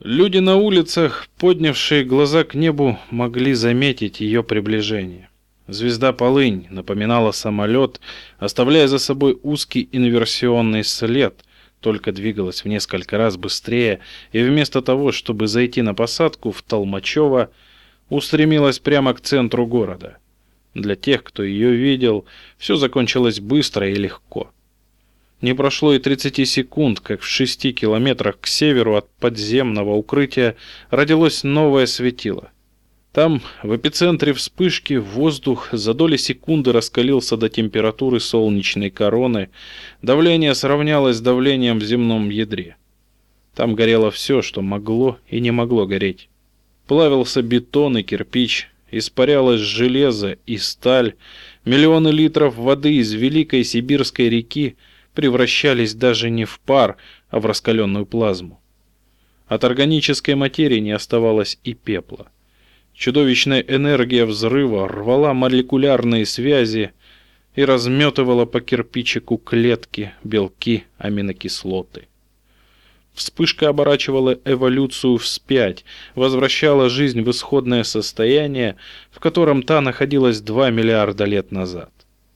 Люди на улицах, поднявшие глаза к небу, могли заметить ее приближение. Звезда Полынь напоминала самолет, оставляя за собой узкий инверсионный след, только двигалась в несколько раз быстрее и вместо того, чтобы зайти на посадку в Толмачево, устремилась прямо к центру города. Для тех, кто ее видел, все закончилось быстро и легко. Не прошло и 30 секунд, как в шести километрах к северу от подземного укрытия родилось новое светило. Там, в эпицентре вспышки, воздух за доли секунды раскалился до температуры солнечной короны, давление сравнялось с давлением в земном ядре. Там горело все, что могло и не могло гореть. Плавился бетон и кирпич, испарялось железо и сталь, миллионы литров воды из Великой Сибирской реки превращались даже не в пар, а в раскаленную плазму. От органической материи не оставалось и пепла. Чудовищная энергия взрыва рвала молекулярные связи и разметывала по кирпичику клетки, белки, аминокислоты. Вспышка оборачивала эволюцию вспять, возвращала жизнь в исходное состояние, в котором та находилась 2 миллиарда лет назад.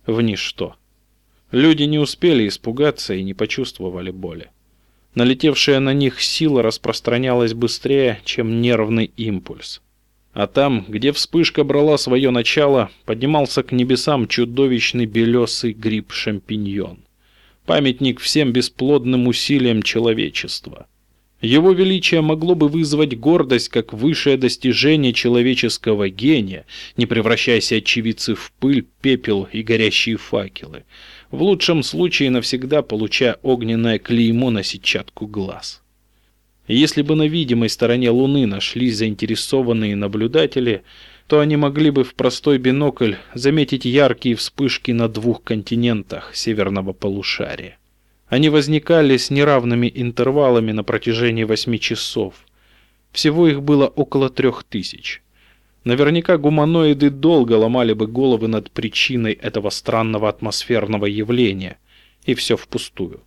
В ничто. Люди не успели испугаться и не почувствовали боли. Налетевшая на них сила распространялась быстрее, чем нервный импульс. А там, где вспышка брала свое начало, поднимался к небесам чудовищный белесый гриб-шампиньон. Памятник всем бесплодным усилиям человечества. Его величие могло бы вызвать гордость как высшее достижение человеческого гения, не превращаясь очевидцы в пыль, пепел и горящие факелы. В лучшем случае навсегда получая огненное клеймо на сетчатку глаз. Если бы на видимой стороне Луны нашлись заинтересованные наблюдатели, то они могли бы в простой бинокль заметить яркие вспышки на двух континентах северного полушария. Они возникали с неравными интервалами на протяжении восьми часов. Всего их было около трех тысяч. Наверняка гуманоиды долго ломали бы головы над причиной этого странного атмосферного явления, и все впустую.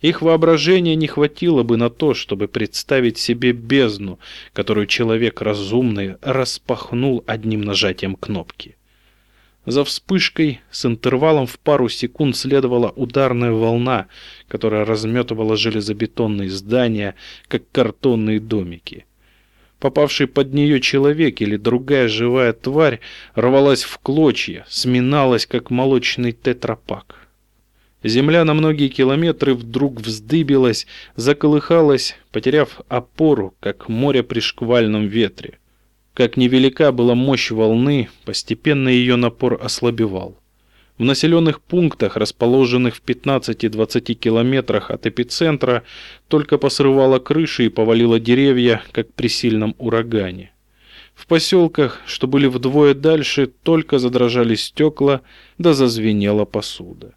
Их воображения не хватило бы на то, чтобы представить себе бездну, которую человек разумный распахнул одним нажатием кнопки. За вспышкой с интервалом в пару секунд следовала ударная волна, которая разметывала железобетонные здания, как картонные домики. Попавший под нее человек или другая живая тварь рвалась в клочья, сминалась, как молочный тетрапак. Земля на многие километры вдруг вздыбилась, заколыхалась, потеряв опору, как море при шквальном ветре. Как невелика была мощь волны, постепенно ее напор ослабевал. В населенных пунктах, расположенных в 15-20 километрах от эпицентра, только посрывало крыши и повалило деревья, как при сильном урагане. В поселках, что были вдвое дальше, только задрожали стекла, да зазвенела посуда.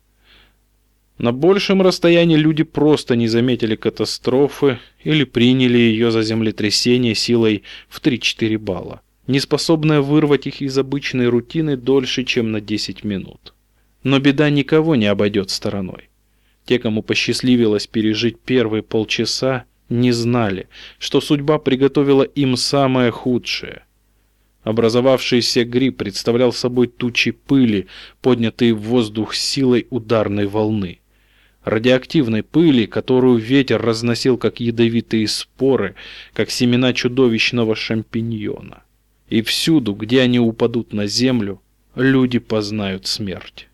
На большем расстоянии люди просто не заметили катастрофы или приняли ее за землетрясение силой в 3-4 балла, не способная вырвать их из обычной рутины дольше, чем на 10 минут. Но беда никого не обойдет стороной. Те, кому посчастливилось пережить первые полчаса, не знали, что судьба приготовила им самое худшее. Образовавшийся гриб представлял собой тучи пыли, поднятые в воздух силой ударной волны радиоактивной пыли, которую ветер разносил как ядовитые споры, как семена чудовищного шампиньона. И всюду, где они упадут на землю, люди познают смерть.